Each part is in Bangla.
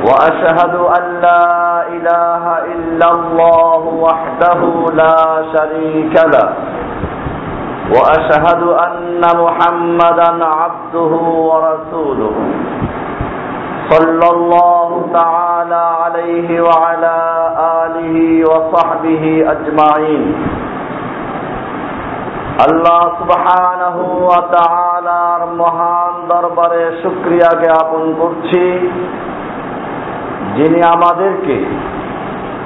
وأشهد أن لا إله إلا الله وحده لا شريك له. وأشهد أن محمدا عبده ورسوله. صلى الله تعالى عليه وعلى آله وصحبه أجمعين. اللہ سبحانہ و تعالیٰ মহান দরবারে শুক্রিয়া জ্ঞাপন যিনি আমাদেরকে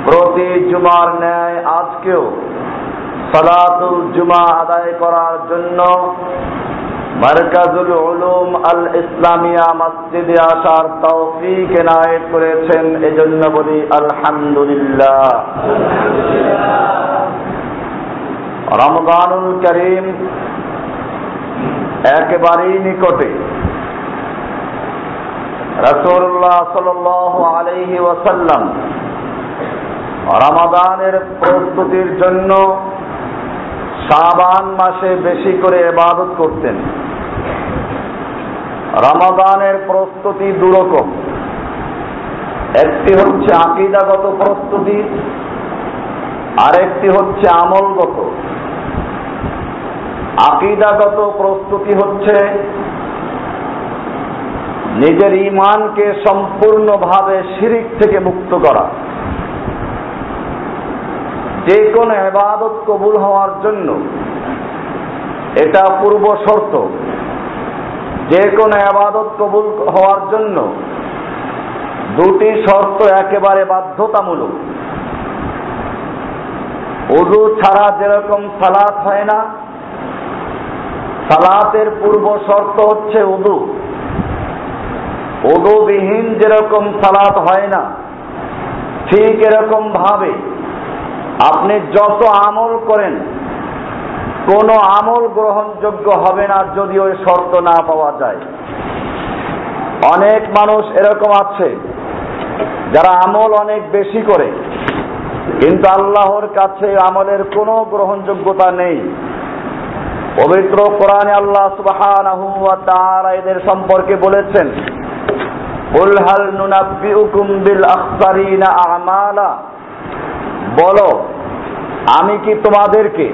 প্রতি জুমার ন্যায় আজকেও সালাতুল জুমা আদায় করার জন্য মার্কাজুল উলুম আল ইসলামিয়া মসজিদে আসার তৌফিক এনায়েত করেছেন, এজন্য বলি আলহামদুলিল্লাহ। রমজানুল করিম একেবারেই নিকটে রসুল্লাহ সাল আলহি ওয়াসাল্লাম রমাদানের প্রস্তুতির জন্য সাবান মাসে বেশি করে এবাদত করতেন। রমাদানের প্রস্তুতি দুরকম। একটি হচ্ছে আকিদাগত প্রস্তুতি, আরেকটি হচ্ছে আমলগত। আকিদাগত প্রস্তুতি হচ্ছে নিজের ইমানকে সম্পূর্ণভাবে শিরিক থেকে মুক্ত করা। যে কোনো এবাদত কবুল হওয়ার জন্য এটা পূর্ব শর্ত। যে কোনো আবাদত কবুল হওয়ার জন্য দুটি শর্ত একেবারে বাধ্যতামূলক। উজু ছাড়া যেরকম সালাত হয় না, সালাতের পূর্ব শর্ত হচ্ছে উদু উদুবিহীন যেরকম সালাত হয় না, ঠিক এরকম ভাবে আপনি যত আমল করেন, কোন আমল গ্রহণযোগ্য হবে না যদি ওই শর্ত না পাওয়া যায়। অনেক মানুষ এরকম আছে, যারা আমল অনেক বেশি করে, কিন্তু আল্লাহর কাছে আমলের কোনো গ্রহণযোগ্যতা নেই। পবিত্র কোরআনে আল্লাহ তাআলা এদের সম্পর্কে বলেছেন কুল হাল নুনাব্বিউকুম বিল আখসারিনা আমালা। বলো, আমি কি তোমাদেরকে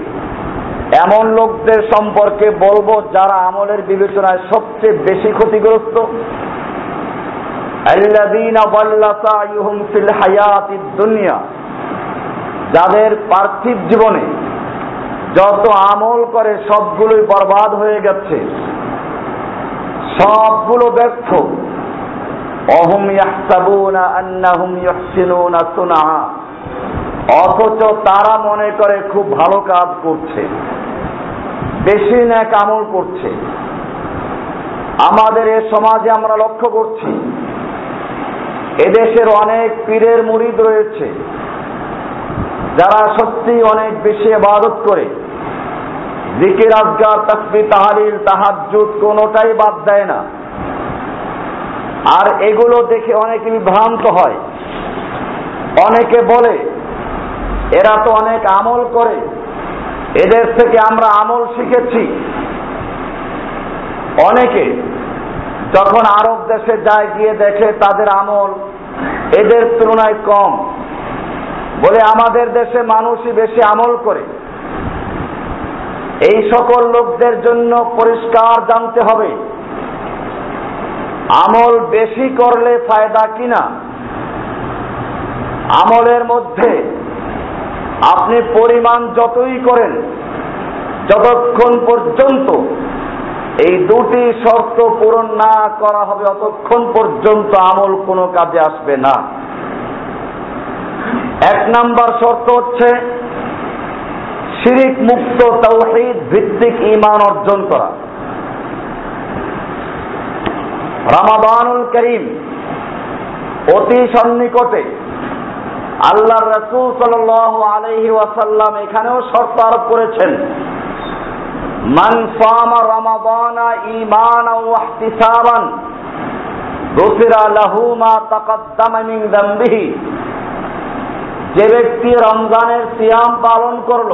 এমন লোকদের সম্পর্কে বলব যারা আমলের বিবেচনায় সবচেয়ে বেশি ক্ষতিগ্রস্ত? দুনিয়া। যাদের পার্থিব জীবনে যত আমল করে সবগুলোই বরবাদ হয়ে গেছে। সবগুলো ব্যর্থ। অহম ইয়াহসাবুনা আন্নাহুম অথচ তারা মনে করে খুব ভালো কাজ করছে। বেশি ন্যাক আমল করছে। আমাদের এ সমাজে আমরা লক্ষ্য করছি, এদেশের অনেক পীরের মুরিদ রয়েছে, যারা সত্যি অনেক বেশি ইবাদত করে। জিকির আজগার তাকবি তাহালিল, তাহাজ্জুদ কোনোটাই বাদ দেয় না। আর এগুলো দেখে অনেকে বিভ্রান্ত হয়। অনেকে বলে, এরা তো অনেক আমল করে, এদের থেকে আমরা আমল শিখেছি। অনেকে যখন আরব দেশে যায়, গিয়ে দেখে তাদের আমল এদের তুলনায় কম। বলে, আমাদের দেশে মানুষই বেশি আমল করে। এই সকল লোকদের জন্য পরিষ্কার জানতে হবে। আমল বেশি করলে ফায়দা কিনা? আমলের মধ্যে আপনি পরিমাণ যতই করেন, যতক্ষণ পর্যন্ত এই দুটি শর্ত পূরণ না করা হবে, অতক্ষণ পর্যন্ত আমল কোনো কাজে আসবে না। এক নাম্বার শর্ত হচ্ছে শিরিক মুক্ত তৌহিদ ভিত্তিক ইমান অর্জন করা। রামাদানুল করিম অতি সন্নিকটে আল্লাহ রসুল সাল আলহি ওয়াসাল্লাম এখানেও শর্ত আরোপ করেছেন, মান ঈমানা ওয়া ইহতিসাবান মা তাকাদ্দামা মিন যামবিহি যে ব্যক্তি রমজানের সিয়াম পালন করল,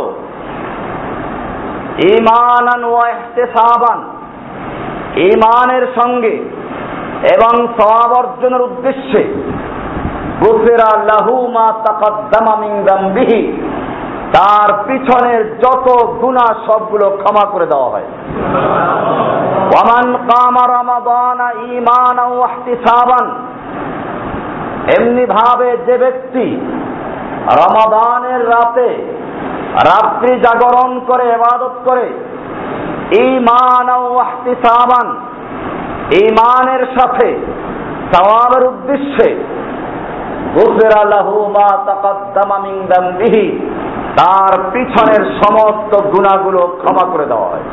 ঈমানান ওয়া ইহতিসাবান, ঈমানের সঙ্গে এবং সওয়াব অর্জনের উদ্দেশ্যে তার পিছনের যত গুনাহ সবগুলো ক্ষমা করে দেওয়া হয়। কামা এমনি ভাবে যে ব্যক্তি রমাদানের রাতে রাত্রি জাগরণ করে, ইবাদত করে, ঈমান ওয়া ইহতিসাবান ঈমানের সাথে, সওয়াবের উদ্দেশ্যে তার পিছনের সমস্ত গুণাগুলো ক্ষমা করে দেওয়া হয়।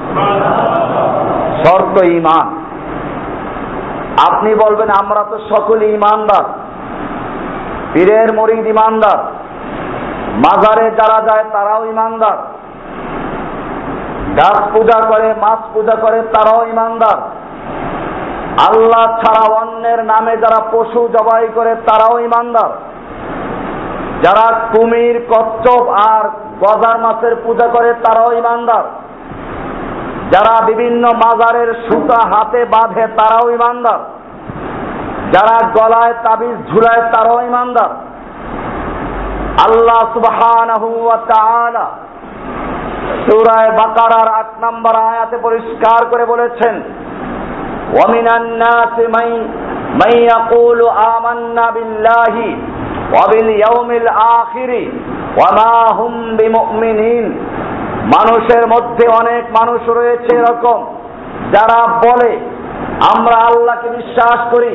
শর্ত ইমান আপনি বলবেন, আমরা তো সকলে ইমানদার পীরের মরিদ ইমানদার মাজারে যারা যায় তারাও ইমানদার গাছ পূজা করে, মাছ পূজা করে তারাও ইমানদার আল্লাহ ছাড়া অন্যের নামে যারা পশু জবাই করে, তারাও ইমানদার। যারা কুমির, কচ্ছপ আর গজার মাছের পূজা করে, তারাও ইমানদার। যারা বিভিন্ন মাজারের সুতা হাতে বাঁধে, তারাও ইমানদার। যারা গলায় তাবিজ ঝুলায়, তারাও ইমানদার। আল্লাহ তাআলা সূরায়ে বাকারার 8 নম্বর আয়াতে পরিষ্কার করে বলেছেন ومن الناس من من يقول آمنا بالله وباليوم الآخر وما هم بمؤمنين মানুষের মধ্যে অনেক মানুষ রয়েছে এরকম যারা বলে আমরা আল্লাহকে বিশ্বাস করি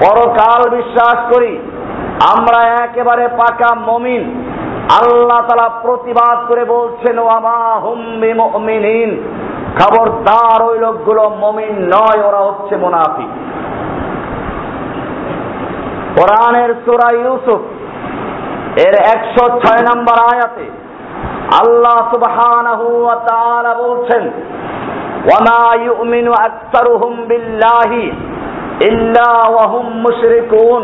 পরকাল বিশ্বাস করি আমরা একেবারে পাকা মমিন আল্লাহ তালা প্রতিবাদ করে বলছেন ওয়ামা হুম্বি মুমিনিন খবরদার ওই লোকগুলো মমিন নয়, ওরা হচ্ছে মুনাফিক। কোরআনের সূরা ইউসুফ, এর একশো ছয় নম্বর আয়াতে আল্লাহ সুবহানাহু ওয়া তাআলা বলছেন, ওয়ামা ইউমিনু আকসারুহুম বিল্লাহি ইল্লা ওয়া হুম মুশরিকুন।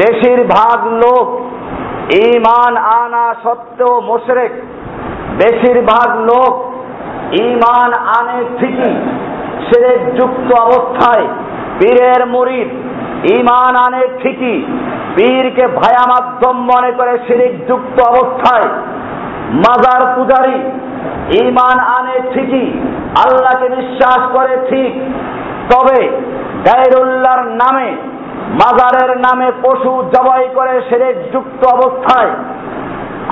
বেশিরভাগ লোক ঈমান আনা সত্ত্বেও মুশরিক, বেশিরভাগ লোক ঈমান আনে ঠিকই শিরক যুক্ত অবস্থায়, পীরের মুরিদ ইমান আনে ঠিকই, পীরকে ভায়া মাধ্যম মনে করে শিরিক যুক্ত অবস্থায়, মাজার পূজারি ইমান আনে ঠিকই, আল্লাহকে বিশ্বাস করে ঠিক, তবে গায়রুল্লাহর নামে, মাজারের নামে পশু জবাই করে শিরিক যুক্ত অবস্থায়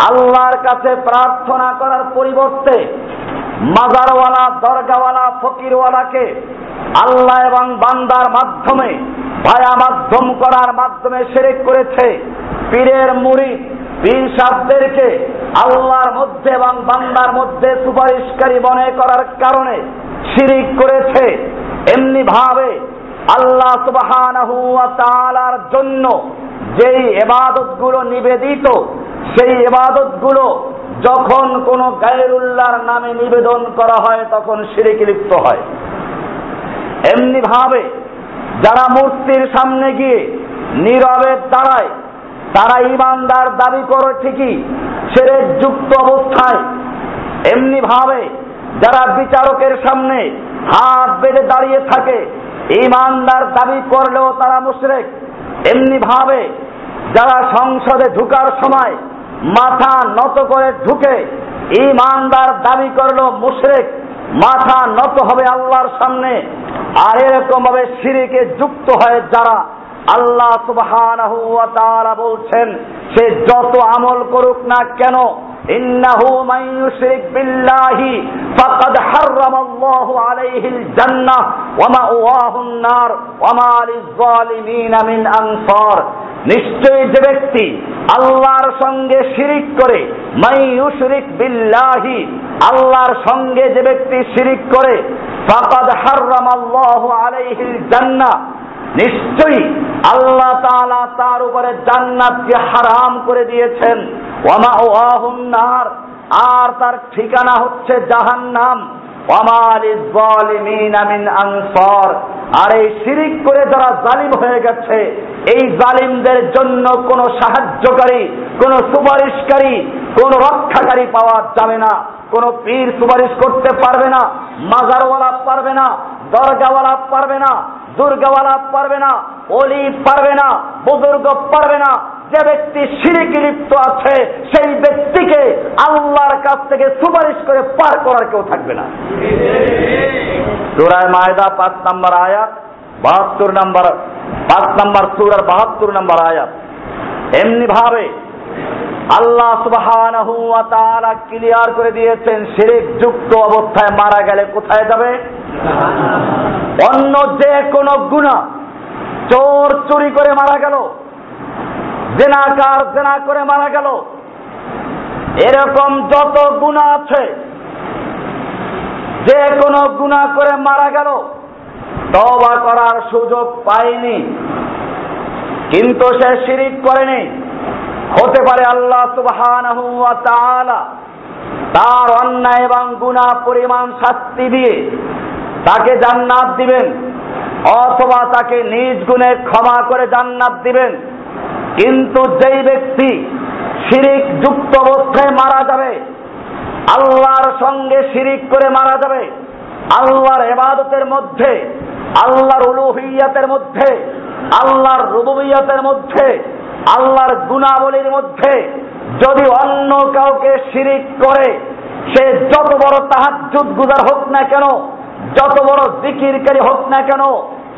আল্লাহর কাছে প্রার্থনা করার পরিবর্তে মাজারওয়ালা, দরগাওয়ালা, ফকিরওয়ালাকে আল্লাহ এবং বান্দার মাধ্যমে, ভায়া মাধ্যম করার মাধ্যমে সেরেক করেছে। পীরের মুড়ি, পীর সাহদেরকে আল্লাহর মধ্যে এবং বান্দার মধ্যে সুপারিশকারী মনে করার কারণে শিরিক করেছে। এমনি ভাবে আল্লাহ তাআলার জন্য যেই এবাদতগুলো নিবেদিত সেই এবাদতগুলো যখন কোন গায়রুল্লাহর নামে নিবেদন করা হয়, তখন শিরিক লিপ্ত হয়। এমনি ভাবে যারা মূর্তির সামনে গিয়ে নীরবে দাঁড়ায়, তারা ইমানদার দাবি করে ঠিকই ছেড়ে যুক্ত অবস্থায়। এমনি ভাবে যারা বিচারকের সামনে হাত বেঁধে দাঁড়িয়ে থাকে, ইমানদার দাবি করলেও তারা মুশরেক। এমনি ভাবে যারা সংসদে ঢুকার সময় মাথা নত করে ঢুকে ইমানদার দাবি করল, মুশরেক, মাথা নত হবে আল্লাহর সামনে। আর এরকম ভাবে সিরিকে যুক্ত হয়ে যারা আল্লাহ তাআলা বলছেন, সে যত আমল করুক না কেন, ইন্নাহু ইউশরিক বিল্লাহি ফাকাদ হাররাম আল্লাহু আলাইহিল জান্নাহ ওয়া মাওয়াহুন নার ওয়া মা লিয-যালিমিন মিন আনসার। নিশ্চয়ই যে ব্যক্তি আল্লাহর সঙ্গে শিরিক করে মাই ইউশরিক বিল্লাহি, আল্লাহর সঙ্গে যে ব্যক্তি শিরিক করে, ফাকাদ হাররাম আল্লাহু আলাইহিল জান্নাহ, নিশ্চয়ই আল্লাহ তাআলা তার উপরে জান্নাতকে হারাম করে দিয়েছেন। ওয়ামা ওয়াহুন নার, আর তার ঠিকানা হচ্ছে জাহান্নাম। আর এই শিরিক করে যারা জালিম হয়ে গেছে, এই জালিমদের জন্য কোন সাহায্যকারী, কোন সুপারিশকারী, কোন রক্ষাকারী পাওয়া যাবে না। কোন পীর সুপারিশ করতে পারবে না, মাজারওয়ালা পারবে না দরগাওয়ালা পারবে না, দুর্গাওয়ালা পারবে না অলি পারবে না, বুজুর্গ পারবে না। যে ব্যক্তি সিঁড়িকে লিপ্ত আছে, সেই ব্যক্তিকে আল্লাহর কাছ থেকে সুপারিশ করে পার করার কেউ থাকবে না। সুরায় মায়দা পাঁচ নম্বর আয়াত, বাহাত্তর নম্বর, পাঁচ নম্বর সুরার বাহাত্তর নম্বর আয়াত। এমনি ভাবে আল্লাহ তাআলা ক্লিয়ার করে দিয়েছেন, শিরিক যুক্ত অবস্থায় মারা গেলে কোথায় যাবে? অন্য যে কোনো গুনাহ চোর চুরি করে মারা গেল, জেনাকার জেনা করে মারা গেল, এরকম যত গুণা আছে যে কোনো গুণা করে মারা গেল তবা করার সুযোগ পায়নি, কিন্তু সে শিরিক করেনি। হতে পারে আল্লাহ তাআলা তার অন্যায় এবং গুনাহ পরিমাণ শাস্তি দিয়ে তাকে জান্নাত দিবেন, অথবা তাকে নিজ গুণে ক্ষমা করে জান্নাত দিবেন। কিন্তু যেই ব্যক্তি শিরিক যুক্ত অবস্থায় মারা যাবে, আল্লাহর সঙ্গে শিরিক করে মারা যাবে, আল্লাহর এবাদতের মধ্যে, আল্লাহর উলুহিয়াতের মধ্যে, আল্লাহর রুবুবিয়াতের মধ্যে আল্লাহর গুণাবলীর মধ্যে যদি অন্য কাউকে শিরিক করে, সে যত বড় তাহাজ্জুদ গুজার হোক না কেন, যত বড় জিকিরকারী হোক না কেন,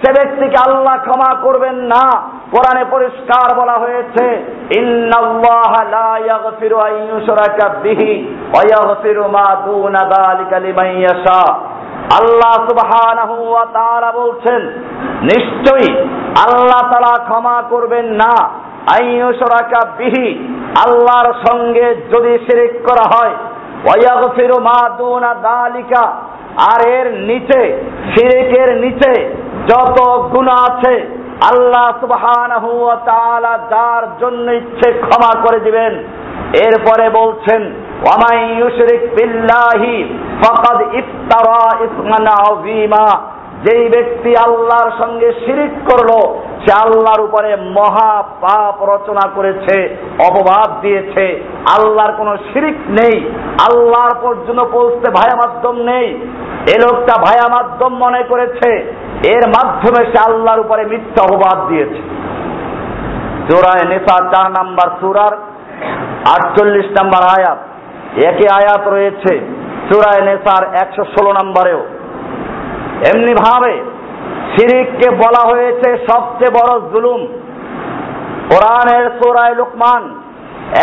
সে ব্যক্তিকে আল্লাহ ক্ষমা করবেন না। কোরআনে পরিষ্কার বলা হয়েছে আল্লাহ সুবহানাহু ওয়া তাআলা বলছেন, নিশ্চয়ই আল্লাহ তাআলা ক্ষমা করবেন না। বিহি, আল্লাহর সঙ্গে যদি শিরিক করা হয় মা দুনা যালিকা আর এর নিচে, শিরিকের নিচে যত গুনাহ আছে, আল্লাহ সুবহানাহু যার জন্য ইচ্ছে ক্ষমা করে দিবেন। এরপরে বলছেন, ওয়ামাই ইউশরিক বিল্লাহি, ফাকাদ ইফতারা ইসমান আযীমা। যেই ব্যক্তি আল্লাহর সঙ্গে শিরিক করল, সে আল্লাহর উপরে মহা পাপ রচনা করেছে, অপবাদ দিয়েছে। আল্লাহর কোনো শিরিক নেই। আল্লাহর পর্যন্ত পৌঁছতে ভায়া মাধ্যম নেই। এ লোকটা ভায়া মাধ্যম মনে করেছে। এর মাধ্যমে সে আল্লাহর উপরে মিথ্যা অপবাদ দিয়েছে। চোরায় নেশা চার নাম্বার সুরার আটচল্লিশ নাম্বার আয়াত। একই আয়াত রয়েছে। চোরায় নেশার একশো ষোলো নম্বরেও। এমনি ভাবে সিরিককে বলা হয়েছে সবচেয়ে বড় জুলুম। কোরআনের সুরায় লুকমান,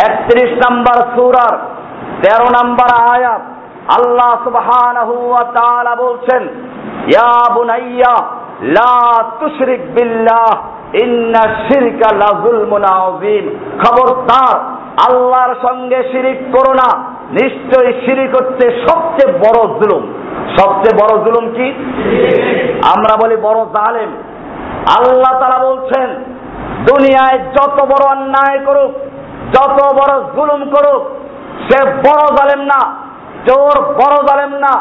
একত্রিশ নম্বর সুরার তেরো নম্বর আয়াত, আল্লাহ সুবহান বলছেন, ইয়া বুনাইয়া, লা তুশরিক বিল্লাহ ইন্না শিরকা লাযুলমুন আযীম। খবরদার, আল্লাহর সঙ্গে শিরিক করো না। নিশ্চয়ই শিরিক হচ্ছে সবচেয়ে বড় জুলুম। সবচেয়ে বড় জুলুম কি? আমরা বলি বড় জালেম। আল্লাহ তারা বলছেন, দুনিয়ায় যত বড় অন্যায় করুক, যত বড় জুলুম করুক, সে বড় জালেম না, চোর বড় জালেম না,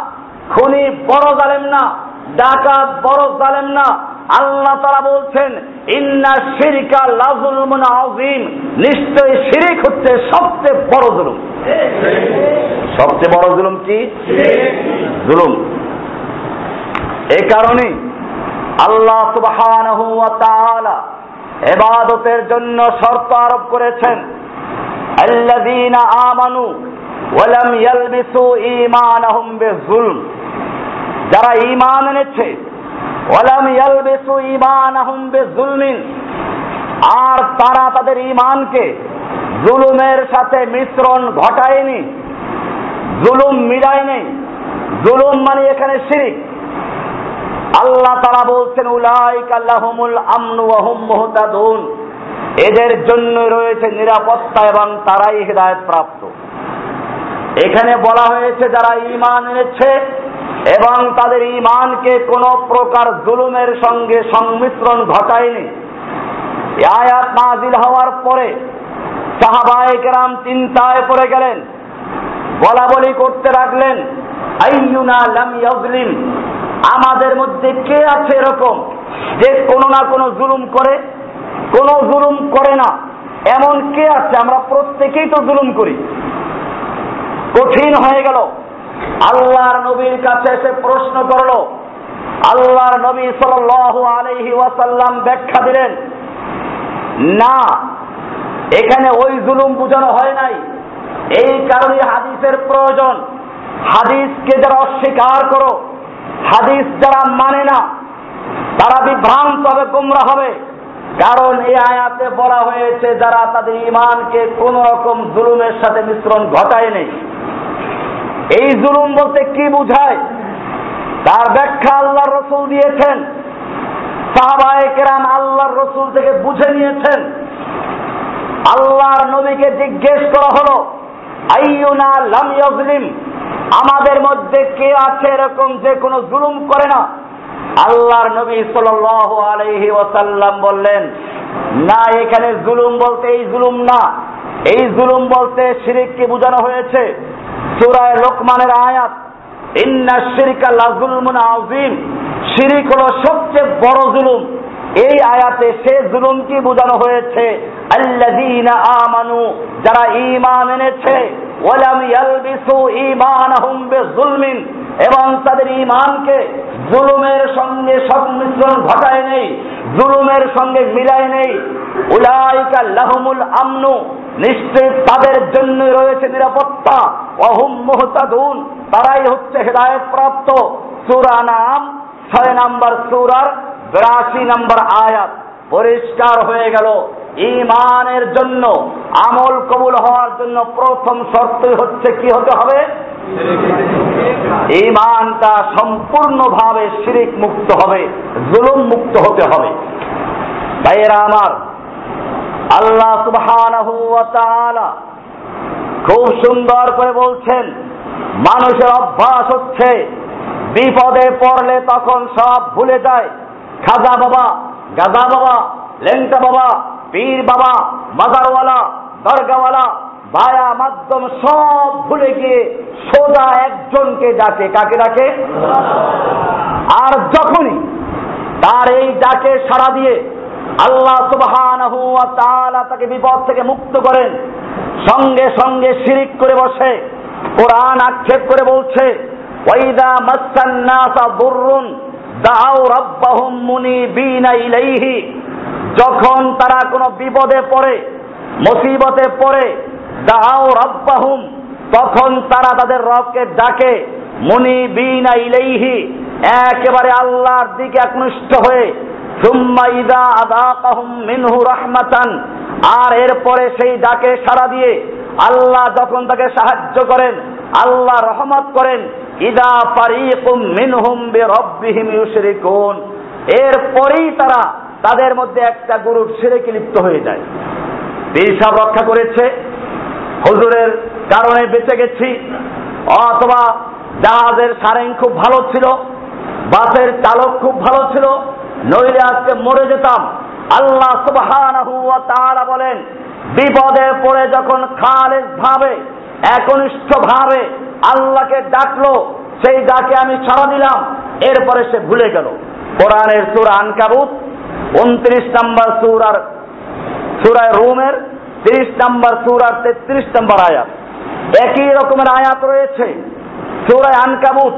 খুনি বড় জালেম না, ডাকাত বড় জালেম না আল্লাহ তারা বলছেন, ইন্না শিরিকা লাজুল আযীম। নিশ্চয়ই শিরিক হচ্ছে সবচেয়ে বড় জুলুম। সবচেয়ে বড় জুলুম কি? জুলুম। এই কারণে আল্লাহ তাআলা ইবাদতের জন্য শর্ত আরোপ করেছেন, আল্লাযীনা আমানু ওয়া লাম ইয়ালবিসু ঈমানাহুম বিযুলম। যারা ঈমান এনেছে ওয়ালাম ইয়ালবিসু ঈমানাহুম বিযুলমিন। আর তারা তাদের ঈমানকে জুলুমের সাথে মিশ্রণ ঘটায়নি, জুলুম মিলায়নি, জুলুম মানে এখানে শিরিক। আল্লাহ তারা বলছেন, উলাইকা লাহুমুল আমনু ওয়া হুম মুহতাদুন। এদের জন্য রয়েছে নিরাপত্তা এবং তারাই হেদায়েত প্রাপ্ত এখানে বলা হয়েছে, যারা ঈমান এনেছে এবং তাদের ইমানকে কোন প্রকার জুলুমের সঙ্গে সংমিশ্রণ ঘটায়নি। আয়াত নাজিল হওয়ার পরে সাহাবায়ে কেরাম চিন্তায় পড়ে গেলেন, বলা বলি করতে লাগলেন আমাদের মধ্যে কে আছে এরকম যে কোনো না কোনো জুলুম করে? কোনো জুলুম করে না। এমন কে আছে? আমরা প্রত্যেকেই তো জুলুম করি। কঠিন হয়ে গেল। আল্লাহর নবীর কাছে এসে প্রশ্ন করল। আল্লাহর নবী সাল আলহি ওয়াসাল্লাম ব্যাখ্যা দিলেন, না, এখানে ওই জুলুম বুঝানো হয় নাই। এই কারণে হাদিসের প্রয়োজন। হাদিসকে যারা অস্বীকার করো, হাদিস যারা মানে না, তারা বিভ্রান্ত হবে, গুমরা হবে। কারণ এই আয়াতে বলা হয়েছে, যারা তাদের ইমানকে কোন রকম জুলুমের সাথে মিশ্রণ ঘটায় নেই। এই জুলুম বলতে কি বুঝায়? তার ব্যাখ্যা আল্লাহর রসুল দিয়েছেন। সাহাবায়ে কেরাম আল্লাহর রসুল থেকে বুঝে নিয়েছেন। আল্লাহর নবীকে জিজ্ঞেস করা হলো, আইয়ুনা লাম ইয়াজলিম আমাদের মধ্যে কে আছে এরকম যে কোনো জুলুম করে না? আল্লাহর নবী সাল্লাল্লাহু আলাইহি ওয়াসাল্লাম বললেন, না, এখানে জুলুম বলতে এই জুলুম না। এই জুলুম বলতে শিরিককে বোঝানো হয়েছে। সূরায়ে লোকমানের আয়াত, ইন্না শিরকা লাজুলমুন আযীম। শিরিক হলো সবচেয়ে বড় জুলুম। এই আয়াতে সে জুলুম কি বোঝানো হয়েছে, আল্লাযীনা আমানু, যারা ঈমান এনেছে ইয়ালবিসু ঈমানাহুম বিজুলমিন এবং তাদের ঈমানকে জুলুমের সঙ্গে সংমিশ্রণ ঘটায় নেই, জুলুমের সঙ্গে মিলায় নেই। উলাইকা লাহুমুল আমনু নিশ্চয় তাদের জন্য রয়েছে নিরাপত্তা। অহুম তারাই হচ্ছে হেদায়েত প্রাপ্ত সূরা নাম, ছয় নাম্বার সুরার বিরাশি নাম্বার আয়াত পরিষ্কার হয়ে গেল। ইমানের জন্য, আমল কবুল হওয়ার জন্য প্রথম শর্তই হচ্ছে কি হতে হবে? ইমানটা সম্পূর্ণভাবে শিরিক মুক্ত হবে, জুলুম মুক্ত হতে হবে। ভাইয়েরা আমার, আল্লাহ সুবহানাহু ওয়া তাআলা খুব সুন্দর করে বলছেন, মানুষের অভ্যাস হচ্ছে, বিপদে পড়লে তখন সব ভুলে যায়। খাজা বাবা, গাজা বাবা, লেংটা বাবা, পীর বাবা, মাজারওয়ালা, দরগাওয়ালা ভায়া মাধ্যম সব ভুলে গিয়ে সোজা একজনকে ডাকে, কাকে ডাকে? আর যখনই তার এই ডাকে সাড়া দিয়ে আল্লাহ তাআলা তাকে বিপদ থেকে মুক্ত করেন। সঙ্গে সঙ্গে শিরিক করে বসে, কোরআন আক্ষেপ করে বলছে, ওয়াইদা মাসান নাসা দুররুন রাব্বাহুম মুনিবিনা ইলাইহি। যখন তারা কোনো বিপদে পড়ে, মুসিবতে পড়ে দাও রাব্বাহুম, তখন তারা তাদের রবকে ডাকে, মুনিবিনা ইলাইহি। একেবারে আল্লাহর দিকে একনিষ্ঠ হয়ে আর এরপরে সেই ডাকে সাড়া দিয়ে আল্লাহ যখন তাকে সাহায্য করেন, আল্লাহ রহমত করেন, ইদা ফারিকুম মিনহুম ইউশরিকুন। এরপরেই তারা তাদের মধ্যে একটা গ্রুপ শিরকে লিপ্ত হয়ে যায়। পেশাব রক্ষা করেছে, হুজুরের কারণে বেঁচে গেছি, অথবা জাহাজের সারেং খুব ভালো ছিল, বাসের চালক খুব ভালো ছিল নইলে আজকে মরে যেতাম। আল্লাহ সুবহানাহু ওয়া তাআলা বলেন, বিপদে পড়ে যখন খালেজ ভাবে, একনিষ্ঠ ভাবে আল্লাহকে ডাকলো, সেই ডাকে আমি সাড়া দিলাম, এরপরে সে ভুলে গেল। কোরআনের সূরা আনকাবুত, উনত্রিশ নম্বর সূরার, সুরায় রুমের, তিরিশ নম্বর সূরার তেত্রিশ নম্বর আয়াত। একই রকমের আয়াত রয়েছে। সুরায় আনকাবুত,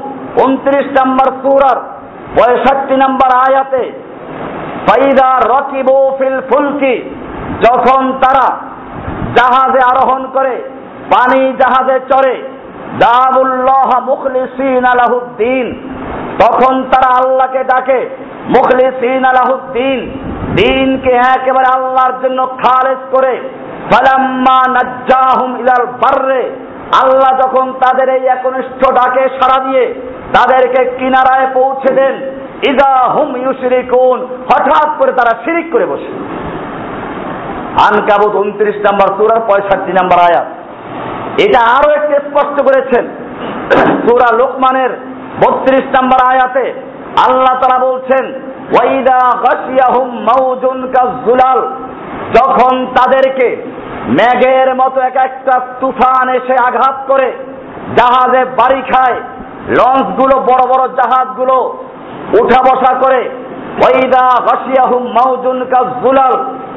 উনত্রিশ নম্বর সূরার পঁয়ষট্টি নম্বর আয়াতে, ফাইদা রকিবু ফিল ফুলকি যখন তারা জাহাজে আরোহণ করে, পানি জাহাজে চড়ে দাবুল্লাহ মুখলিসিন আলাহুদ্দিন তখন তারা আল্লাহকে ডাকে, মুখলিসিন আলাহুদ্দিন দিনকে একেবারে আল্লাহর জন্য খালেজ করে, ফালাম্মা নাজ্জাহুম ইলাল বাররে আল্লাহ যখন তাদের এই একনিষ্ঠ ডাকে সাড়া দিয়ে তাদেরকে কিনারায় পৌঁছে দেন, ইদা হুম ইউশরিকুন, হঠাৎ করে তারা শিরিক করে বসে। আনকাবুত উনত্রিশ নাম্বার সুরার পঁয়ষট্টি নাম্বার আয়াত। এটা আরও একটু স্পষ্ট করেছেন। সুরা লোকমানের বত্রিশ নাম্বার আয়াতে আল্লাহ তারা বলছেন ওয়াইদা গাশিয়াহুম মাউজুন কাজুলাল যখন তাদেরকে ম্যাগের মতো এক একটা তুফান এসে আঘাত করে, জাহাজে বাড়ি খায়, লঞ্চগুলো, বড় বড় জাহাজগুলো উঠা বসা করে ওইদা গাশিয়াহুম মাউজুন কাজুলাল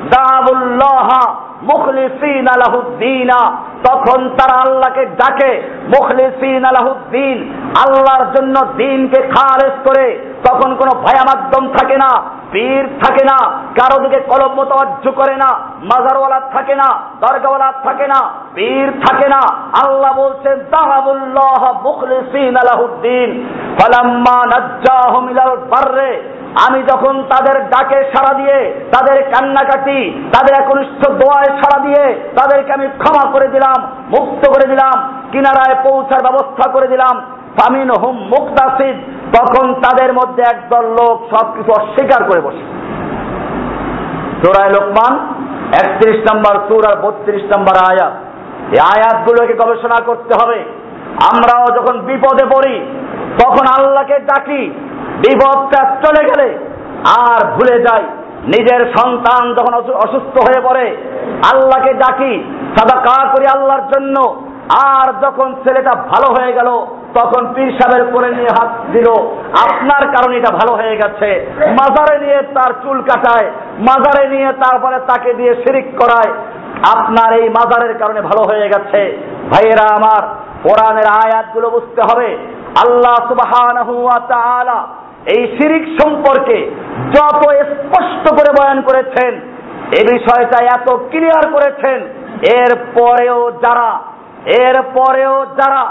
দাবুল্লাহা মুখলিসিন আলাহুদ্দিনা, তখন তারা আল্লাহকে ডাকে, মুখলিসিন আলাহুদ্দিন, আল্লাহর জন্য দিনকে খারেজ করে, তখন কোনো ভায়া মাধ্যম থাকে না, পীর থাকে না, কারও দিকে কলম মোতাবজ্জ করে না, মাজারওয়ালা থাকে না, দরগাওয়ালা থাকে না, পীর থাকে না। আল্লাহ বলছেন তাহাবুল্লাহ মুখলিসিন আলাহুদ্দিন, ফালাম্মা নাজ্জাহুম ইলাল বাররে আমি যখন তাদের ডাকে সাড়া দিয়ে, তাদের কান্নাকাটি, তাদের একনিষ্ঠ দোয়ায় সাড়া দিয়ে, তাদেরকে আমি ক্ষমা করে দিলাম, মুক্ত করে দিলাম, কিনারায় পৌঁছার ব্যবস্থা করে দিলাম ফামিন হুম মুক্তাসিদ, তখন তাদের মধ্যে একদল লোক সবকিছু অস্বীকার করে বসে। সুরায় লোকমান, একত্রিশ নম্বর সুর আর বত্রিশ নম্বর আয়াত। এই আয়াতগুলোকে গবেষণা করতে হবে। আমরাও যখন বিপদে পড়ি, তখন আল্লাহকে ডাকি বিপদটা চলে গেলে আর ভুলে যাই। নিজের সন্তান যখন অসুস্থ হয়ে পড়ে, আল্লাহকে ডাকি সাদা করি আল্লাহর জন্য। আর যখন ছেলেটা ভালো হয়ে গেল, তখন পীর সাহেবের করে নিয়ে হাত দিল। আপনার কারণে এটা ভালো হয়ে গেছে। মাজারে নিয়ে তার চুল কাটায়, মাজারে নিয়ে তারপরে তাকে দিয়ে শিরিক করায়। আপনার এই মাজারের কারণে ভালো হয়ে গেছে। ভাইয়েরা আমার, কোরআনের আয়াতগুলো বুঝতে হবে। আল্লাহ তাআলা এই শিরিক সম্পর্কে যত স্পষ্ট করে বয়ান করেছেন, এ বিষয়টা এত ক্লিয়ার করেছেন, এর পরেও যারা, এর পরেও যারা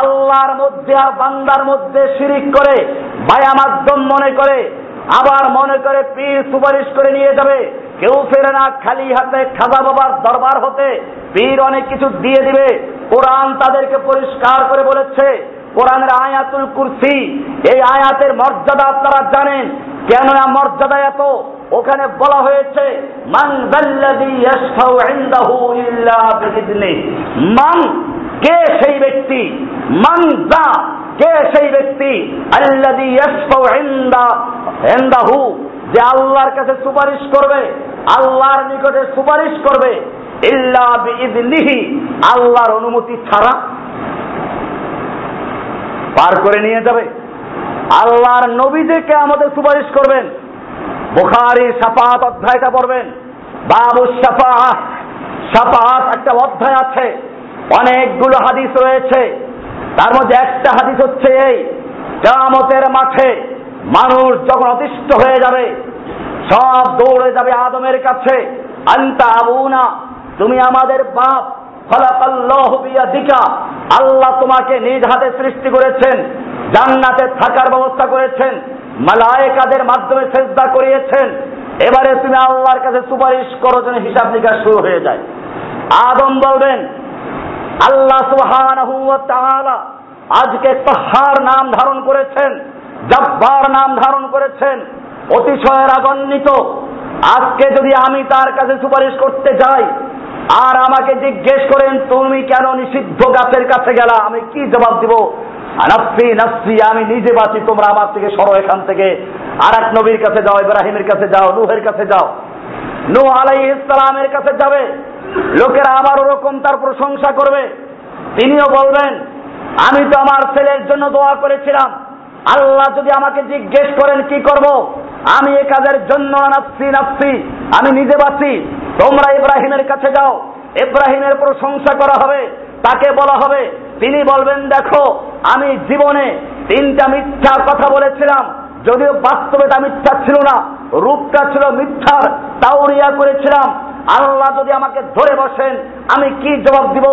আল্লাহর মধ্যে আর বান্দার মধ্যে শিরিক করে মায়া মাধ্যম মনে করে, আবার মনে করে পীর সুপারিশ করে নিয়ে যাবে, কেউ ফেরে না খালি হাতে খাজা বাবার দরবার হতে, পীর অনেক কিছু দিয়ে দিবে, কোরআন তাদেরকে পরিষ্কার করে বলেছে কোরআনের আয়াতুল কুরসি, এই আয়াতের মর্যাদা আপনারা জানেন। কেন মর্যাদা এত, ওখানে বলা হয়েছে, মান মান, কে সেই ব্যক্তি? মান যা, কে সেই ব্যক্তি? ইনদা, ইনদাহু, যে আল্লাহর কাছে সুপারিশ করবে, আল্লাহর নিকটে সুপারিশ করবে। ইল্লা বিইذনিহি আল্লাহর অনুমতি ছাড়া পার করে নিয়ে যাবে। আল্লাহর নবীদেরকে আমাদের সুপারিশ করবেন, বুখারি সাফাত অধ্যায়টা পড়বেন। বাবু সাফাহ সাফাত একটা অধ্যায় আছে, অনেকগুলো হাদিস রয়েছে। তার মধ্যে একটা হাদিস হচ্ছে এই কামতের মাঠে মানুষ যখন অতিষ্ঠ হয়ে যাবে, সব দৌড়ে যাবে আদমের কাছে আন্তা আবুনা তুমি আমাদের বাপ। আল্লাহ তোমাকে নিজ হাতে সৃষ্টি করেছেন, জান্নাতে থাকার ব্যবস্থা করেছেন, মালায়েকাদের মাধ্যমে চেষ্টা করিয়েছেন। এবারে তুমি আল্লাহর কাছে সুপারিশ করো যেন হিসাব নিকাশ শুরু হয়ে যায়। আদম বলবেন, আল্লাহ তাআলা আজকে তাহার নাম ধারণ করেছেন, জব্বার নাম ধারণ করেছেন, অতিশয় রাগান্বিত। আজকে যদি আমি তার কাছে সুপারিশ করতে যাই আর আমাকে জিজ্ঞেস করেন, তুমি কেন নিষিদ্ধ গাছের কাছে গেলা? আমি কি জবাব দিব? নাফসি নাফসি, আমি নিজে বাঁচি, তোমরা আমার থেকে সরো এখান থেকে। আর এক নবীর কাছে যাও, ইব্রাহিমের কাছে যাও, নুহের কাছে যাও। নু আলাই ইসলামের কাছে যাবে। লোকেরা আমার ওরকম তার প্রশংসা করবে। তিনিও বলবেন, আমি তো আমার ছেলের জন্য দোয়া করেছিলাম। আল্লাহ যদি আমাকে জিজ্ঞেস করেন, কি করব? আমি এ কাজের জন্য নাফসি নাফসি আমি নিজে বাঁচি তোমরা ইব্রাহিমের কাছে যাও। ইব্রাহিমের প্রশংসা করা হবে, তাকে বলা হবে। তিনি বলবেন, দেখো, আমি জীবনে তিনটা মিথ্যা কথা বলেছিলাম। যদিও বাস্তবে তা মিথ্যা ছিল না, রূপটা ছিল মিথ্যার তাওরিয়া করেছিলাম। আল্লাহ যদি আমাকে ধরে বসেন, আমি কি জবাব দিব?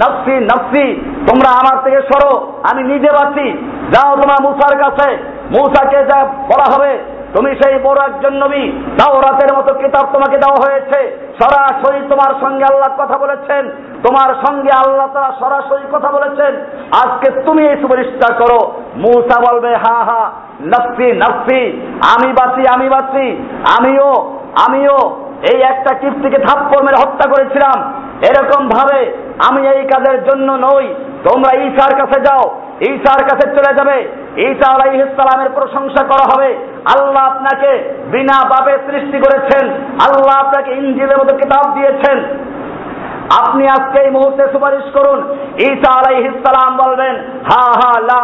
নফসি নফসি, তোমরা আমার থেকে সরো, আমি নিজে বাঁচি। যাও তোমার মুসার কাছে, মুসাকে যা বলা হবে, তুমি সেই বড় একজন নবী তাও রাতের মতো কিতাব তোমাকে দেওয়া হয়েছে, সরাসরি তোমার সঙ্গে আল্লাহ কথা বলেছেন, তোমার সঙ্গে আল্লাহ তারা সরাসরি কথা বলেছেন। আজকে তুমি এই সুপারিশটা করো, মূসা বলবে, হা হা, নফসি নফসি, আমি বাঁচি আমি বাঁচি, আমিও আমিও এই একটা কীর্তিকে থাপ্পড় মেরে হত্যা করেছিলাম। এরকম ভাবে আমি এই কাজের জন্য নই। তোমরা ঈশার কাছে যাও। ঈশার কাছে চলে যাবে। ঈসা ইসলামের প্রশংসা করা হবে। আল্লাহ আপনাকে বিনা পাপে সৃষ্টি করেছেন। আল্লাহ আপনাকে ইঞ্জিলের মতো কিতাব দিয়েছেন। আপনি আজকে এই মুহূর্তে সুপারিশ করুন। ঈসা আলাইহিসসালাম বলবেন, হা হা, লা,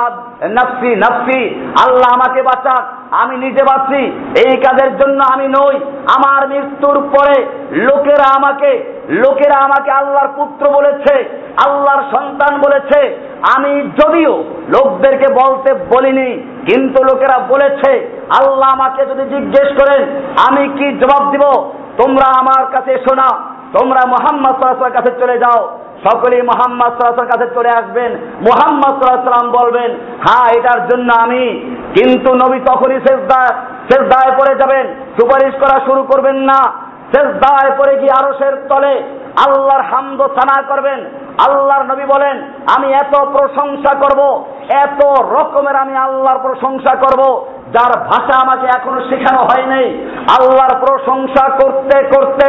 নফসি নফসি, আল্লাহ আমাকে বাঁচাক, আমি নিজে বাঁচি, এই কাজের জন্য আমি নই, আমার মৃত্যুর পরে লোকেরা আমাকে লোকেরা আমাকে আল্লাহর পুত্র বলেছে, আল্লাহর সন্তান বলেছে, আমি যদিও লোকদেরকে বলতে বলিনি, কিন্তু লোকেরা বলেছে, আল্লাহ আমাকে যদি জিজ্ঞেস করেন, আমি কি জবাব দিব? তোমরা আমার কাছে শোনা তোমরা মোহাম্মদ সাল্লাহ কাছে চলে যাও। সকলেই মোহাম্মদ সাল্লাহ কাছে চলে আসবেন। মোহাম্মদ সাল্লাম বলবেন হ্যাঁ এটার জন্য আমি কিন্তু নবী তখনই শেষদা শেষদায় পড়ে যাবেন। সুপারিশ করা শুরু করবেন না। শেষদায় পড়ে গিয়ে আরশের তলে আল্লাহর হামদ সানা করবেন। আল্লাহর নবী বলেন, আমি এত প্রশংসা করব, এত রকমের আমি আল্লাহর প্রশংসা করব যার ভাষা আমাকে এখনও শেখানো হয়নি, আল্লাহর প্রশংসা করতে করতে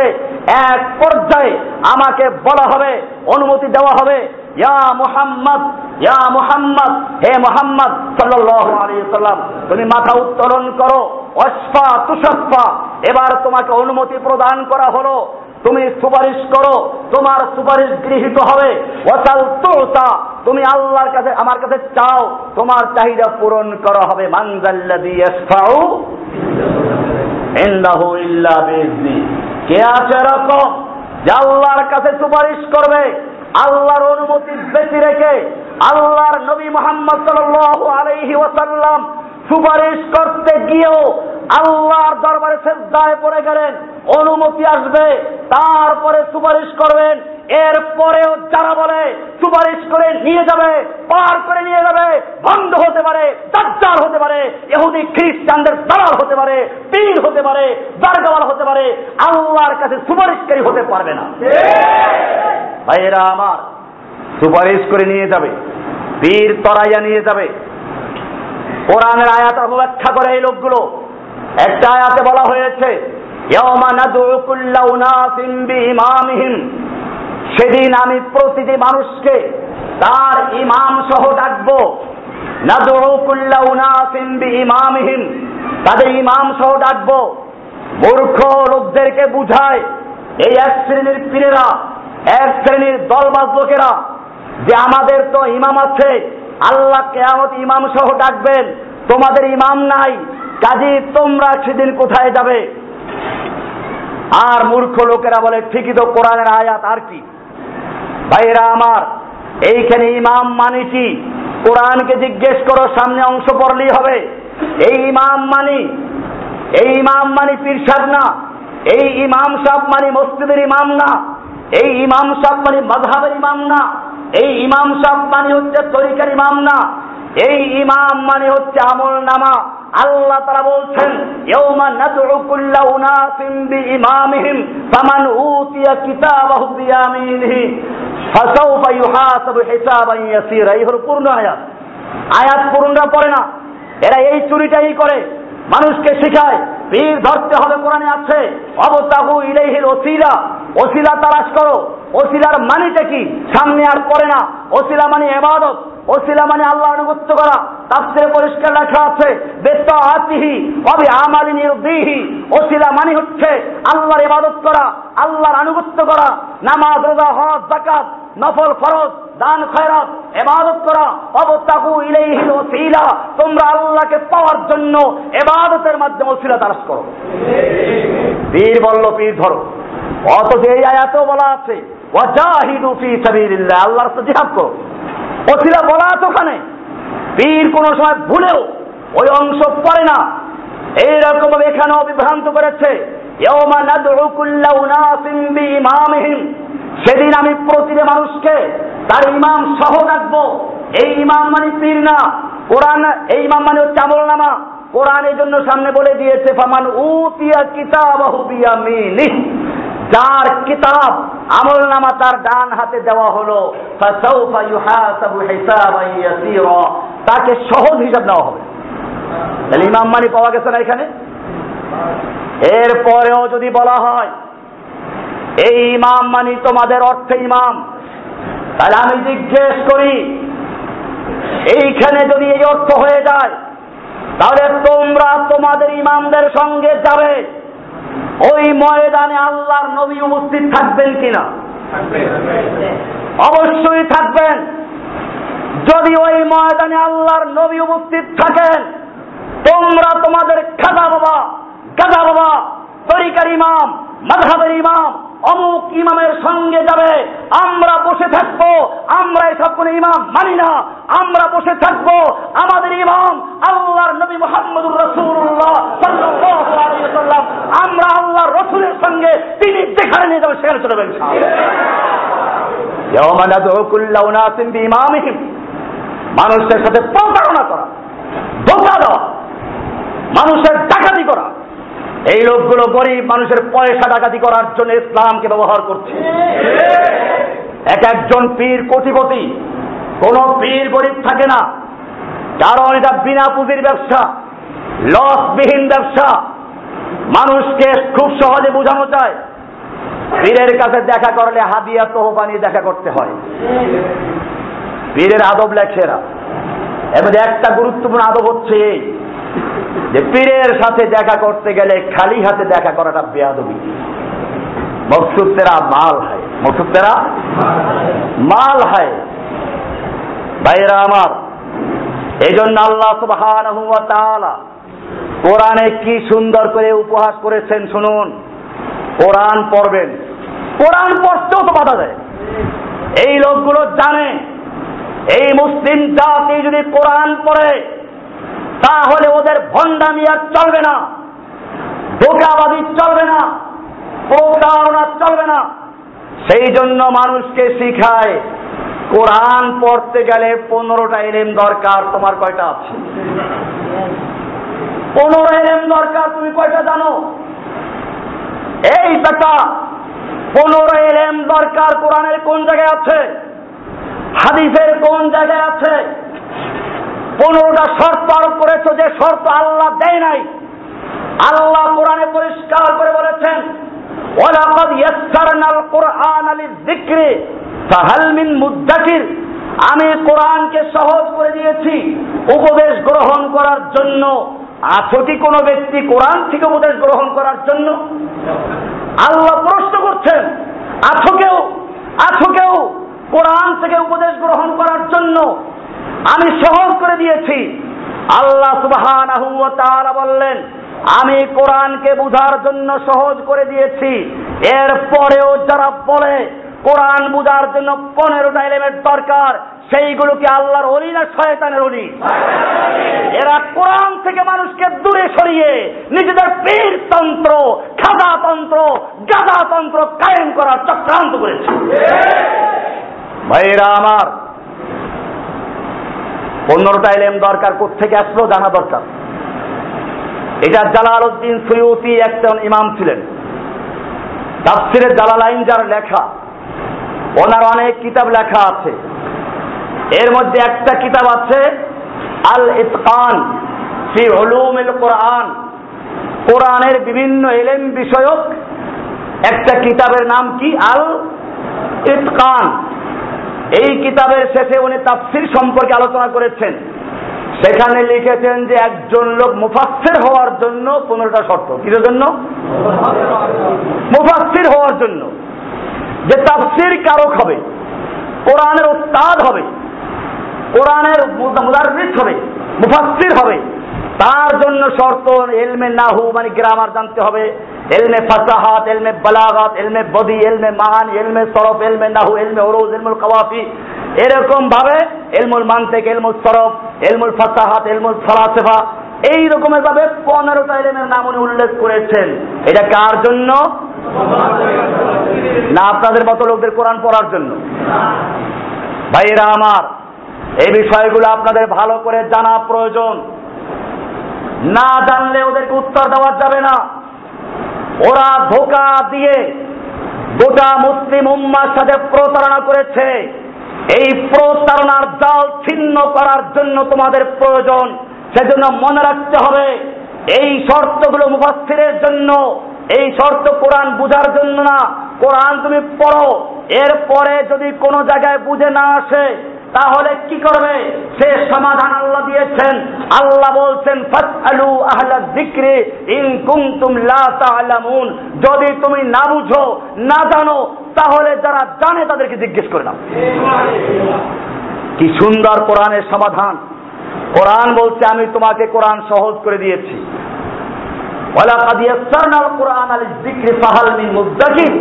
এক পর্যায়ে আমাকে বলা হবে, অনুমতি দেওয়া হবে, ইয়া মুহাম্মদ ইয়া মুহাম্মদ, হে মুহাম্মদ সাল্লাম তুমি মাথা উত্তোলন করো অশ্ফা তুষফা এবার তোমাকে অনুমতি প্রদান করা হলো তুমি সুপারিশ করো, তোমার সুপারিশ গৃহীত হবে। ওয়াসাল তুতা তুমি আল্লাহর কাছে, আমার কাছে চাও, তোমার চাহিদা পূরণ করা হবে। মানজাল্লাযী ইয়াসফাউ ইন্দাহু ইল্লা বিইজনি কে আছে এরকম যে আল্লাহর কাছে সুপারিশ করবে? আল্লাহর অনুমতি বেশি রেখে আল্লাহর নবী মোহাম্মদ সাল্লাল্লাহু আলাইহি ওয়াসাল্লাম সুপারিশ করতে গিয়েও আল্লাহর দরবারে শ্রদ্ধায় পড়ে গেলেন, অনুমতি আসবে, তারপরে সুপারিশ করবেন, এরপরেও যারা বলে সুপারিশ করে নিয়ে যাবে, পার করে নিয়ে যাবে, বন্ধ হতে পারে, দাজ্জাল হতে পারে এহুদি খ্রিস্টানদের দালাল হতে পারে, পীর হতে পারে, দারগাওয়াল হতে পারে, আল্লাহর কাছে সুপারিশকারী হতে পারবে না। ভাইয়েরা আমার, সুপারিশ করে নিয়ে যাবে, পীর তরাইয়া নিয়ে যাবে। কোরআনের আয়াত ব্যাখ্যা করে এই লোকগুলো। একটা আয়াতে বলা হয়েছে সেদিন আমি প্রতিটি মানুষকে তার ইমাম সহ ডাকবো ইমামহিম তাদের ইমাম সহ ডাকবো, মূর্খ লোকদেরকে বুঝায় এই এক শ্রেণির পীরেরা, এক শ্রেণির দলবাজ লোকেরা, যে আমাদের তো ইমাম আছে, আল্লাহ কেয়ামত ইমাম সহ ডাকবেন, তোমাদের ইমাম নাই কাজী, তোমরা সেদিন কোথায় যাবে? আর মূর্খ লোকেরা বলে, ঠিকই তো কোরআনের আয়াত, আর কি? ভাইরা আমার, এইখানে ইমাম মানে কি? কোরআনকে জিজ্ঞেস করো, সামনে অংশ পড়লেই হবে। এই ইমাম মানি, এই ইমাম মানি পীরসাদ না, এই ইমাম সাহ মানে মসজিদের ইমাম না, এই ইমাম সাহ মানে মজহাবের ইমাম না, এই ইমাম সাহ মানে হচ্ছে তরিকার ইমাম না এই ইমাম মানে হচ্ছে আমল নামা। আল্লাহ তারা বলছেন ইয়ৌমা নাদউ কুল্লা উনাসিম বিইমামিহিম, ফামান উতিয়া কিতাবাহু বিয়ামিনিহি, ফাসাউফা ইউহাসাবু হিসাবান ইয়াসীরা। এই হলো পূর্ণ আয়াত। আয়াত পূর্ণটা পড়ে না। এরা এই চুরিটাই করে। মানুষকে শিখায়, পীর ধরতে হবে কোরআনে আছে। অবতাহু ইলাইহিল ওসিলা। ওসিলা তালাশ করো। ওসিলার মানিটা কি? সামনে আর পড়ে না। ওসিলা মানে এবাদত। ওসিলা মানে আল্লাহ আনুগত্য করা। তাফসিরে পরিষ্কার লেখা আছে বেত্ত আতিহি অবি আমালি নির্দিহি ওসিলা মানে হচ্ছে আল্লাহর ইবাদত করা, আল্লাহর আনুগত্য করা। নামাজ, রোজা, হজ, যাকাত, নফল, ফরজ, দান, খয়রাত এবাদত করা। অবতাহু ইলাইহিল ওসিলা। তোমরা আল্লাহকে পাওয়ার জন্য এবাদতের মাধ্যমে ওসিলা তালাশ করো। পীর বলল, পীর ধরো। অথচ এই আয়াতেও বলা আছে, ওয়াজাহিদু ফি সাবিলিল্লাহ। আল্লাহর সাথে জিহাদ করো। ওসিলা বলা আছে ওখানে। পীর কোন সময় ভুলেও ওই অংশ পড়ে না। এইরকম ভাবে এখানেও বিভ্রান্ত করেছে। সেদিন আমি প্রতিটি মানুষকে তার ইমাম সহ রাখব এই ইমাম মানে পীর না। কোরআন, এই ইমাম মানে হচ্ছে আমল নামা কোরআন এই জন্য সামনে বলে দিয়েছে, ফামান উতিয়া কিতাবাহু বিয়ামিনিহ। যার কিতাব আমল নামা তার ডান হাতে দেওয়া হলো তাকে সহজ হিসাব নেওয়া হবে। তাহলে ইমাম মানি পাওয়া গেছে না এখানে? এরপরেও যদি বলা হয়, এই ইমাম মানি তোমাদের অর্থে ইমাম, তাহলে আমি জিজ্ঞেস করি, এইখানে যদি এই অর্থ হয়ে যায়, তাহলে তোমরা তোমাদের ইমামদের সঙ্গে যাবে। ওই ময়দানে আল্লাহর নবী উপস্থিত থাকবেন কিনা? অবশ্যই থাকবেন। যদি ওই ময়দানে আল্লাহর নবী উপস্থিত থাকেন, তোমরা তোমাদের খাজা বাবা খাদা বাবা, তরিকার ইমাম মাধাবের ইমাম অমুক ইমামের সঙ্গে যাবে। আমরা বসে থাকব। আমরা এসব কোন ইমাম মানি না। আমরা বসে থাকব। আমাদের ইমাম আল্লাহর নবী মোহাম্মদুর রসুল্লাহ আমরা আল্লাহর রসুলের সঙ্গে তিনি যেখানে নিয়ে যাবেন সেখানে চলে যাবেন মানুষের সাথে প্রতারণা করা, ধোকা দেওয়া, মানুষের ডাকাতি করা এই লোকগুলো গরিব মানুষের পয়সা ডাকাতি করার জন্য ইসলামকে ব্যবহার করছে। এক একজন পীর কোটিপতি, কোন পীর গরিব থাকে না। কারণ এটা বিনা পুঁজির ব্যবসা, লসবিহীন ব্যবসা। মানুষকে খুব সহজে বোঝানো যায়। পীরের কাছে দেখা করলে হাদিয়া তোহবানি দেখা করতে হয়। পীরের আদব লেখেরা এবার একটা গুরুত্বপূর্ণ আদব হচ্ছে এই। যে পীরের সাথে দেখা করতে গেলে খালি হাতে দেখা করাটা বেয়াদবি। মকসুদ মাল হয় মকসুদ মাল হয় ভাইরা আমার এই জন্য আল্লাহ তাআলা কোরআনে কি সুন্দর করে উপহাস করেছেন শুনুন। কোরআন পড়বেন। কোরআন পড়তেও তো বাধা দেয়। এই লোকগুলো জানে, এই মুসলিম জাতি যদি কোরআন পড়ে তাহলে ওদের ভণ্ডামি আর চলবে না। ধোকাবাদী চলবে না। প্রতারণা চলবে না। সেই জন্য মানুষকে শিখায়, কোরআন পড়তে গেলে পনেরোটা এলেম দরকার, তোমার কয়টা আছে? পনেরো এলেম দরকার, তুমি কয়টা জানো? এই টাকা পনেরো এলেম দরকার কোরআনের কোন জায়গায় আছে? হাদিসের কোন জায়গায় আছে? পনেরোটা শর্ত আরোপ করেছে যে শর্ত আল্লাহ দেয় নাই। আল্লাহ কোরআনে পরিষ্কার করে বলেছেন আমি কোরআনকে সহজ করে দিয়েছি, উপদেশ গ্রহণ করার জন্য। আছো কি কোনো ব্যক্তি কোরআন থেকে উপদেশ গ্রহণ করার জন্য? আল্লাহ প্রশ্ন করছেন, আছো কেউ? আছো কেউ কোরআন থেকে উপদেশ গ্রহণ করার জন্য আমি সহজ করে দিয়েছি। আল্লাহ তাআলা বললেন, আমি কোরআনকে বুঝার জন্য সহজ করে দিয়েছি। এর পরেও যারা বলে, কোরআন বুঝার জন্য পনেরোটা এলেমের দরকার, সেইগুলোকে আল্লাহর অলি না শয়তানের অলি? এরা কোরআন থেকে মানুষকে দূরে সরিয়ে নিজেদের পীর তন্ত্র, খাজা তন্ত্র গাদা তন্ত্র কায়েম করার চক্রান্ত করেছে। ভাইরা আমার পনেরোটা এলেম দরকার থেকে আসলো জানা দরকার। এটা জালাল উদ্দিন একজন ইমাম ছিলেন। তাফসিরের জালালাইন যার লেখা, ওনার অনেক কিতাব লেখা আছে। এর মধ্যে একটা কিতাব আছে আল ইতকান ফি উলুমিল কোরআন। কোরআনের বিভিন্ন এলেম বিষয়ক একটা কিতাবের নাম কি? আল ইতকান এই কিতাবের শেষে উনি তাফসির সম্পর্কে আলোচনা করেছেন। সেখানে লিখেছেন যে একজন লোক মুফাসসির হওয়ার জন্য পনেরোটা শর্ত। কিসের জন্য? মুফাসসির হওয়ার জন্য। যে তাফসির কারক হবে, কোরআনের উস্তাদ হবে, কোরআনের মুদারিস হবে, মুফাসসির হবে, তার জন্য শর্ত এলমে নাহু মানে গ্রামার জানতে হবে। এলমে ফাসাহাত এলমে বালাগাত এলমে বদি এলমে মাহান এলমে সরফ এলমে নাহু এলমে ওরোজ এলমুল কাওয়াফি। এরকম ভাবে এলমুল মানতেক এলমুল সরফ এলমুল ফাসাহাত এলমুল এই রকমের ভাবে পনেরোটা এলেমের নাম উনি উল্লেখ করেছেন। এটা কার জন্য? না আপনাদের মতো লোকদের কোরআন পড়ার জন্য। ভাইয়েরা আমার, এই বিষয়গুলো আপনাদের ভালো করে জানা প্রয়োজন। না জানলে ওদেরকে উত্তর দেওয়া যাবে না। ওরা ধোকা দিয়ে গোটা মুসলিম উম্মার সাথে প্রতারণা করেছে। এই প্রতারণার জাল ছিন্ন করার জন্য তোমাদের প্রয়োজন, সেজন্য মনে রাখতে হবে, এই শর্তগুলো মুফাসসিরের জন্য, এই শর্ত কোরআন বুঝার জন্য না, কোরআন তুমি পড়ো, এরপরে যদি কোনো জায়গায় বুঝে না আসে তাহলে কি করবে? সে সমাধান আল্লাহ দিয়েছেন। আল্লাহ বলছেন, ফাসআলু আহলা যিকরি ইন কুনতুম লা তা'লামুন যদি তুমি না বুঝো, না জানো, তাহলে যারা জানে তাদেরকে জিজ্ঞেস করে নাও। কি সুন্দর কোরআনের সমাধান। কোরআন বলছে, আমি তোমাকে কোরআন সহজ করে দিয়েছি। ওয়ালাকাদ ইয়াসসারনাল কোরআন আল যিকরি ফাহাল মিন মুদ্দাকির।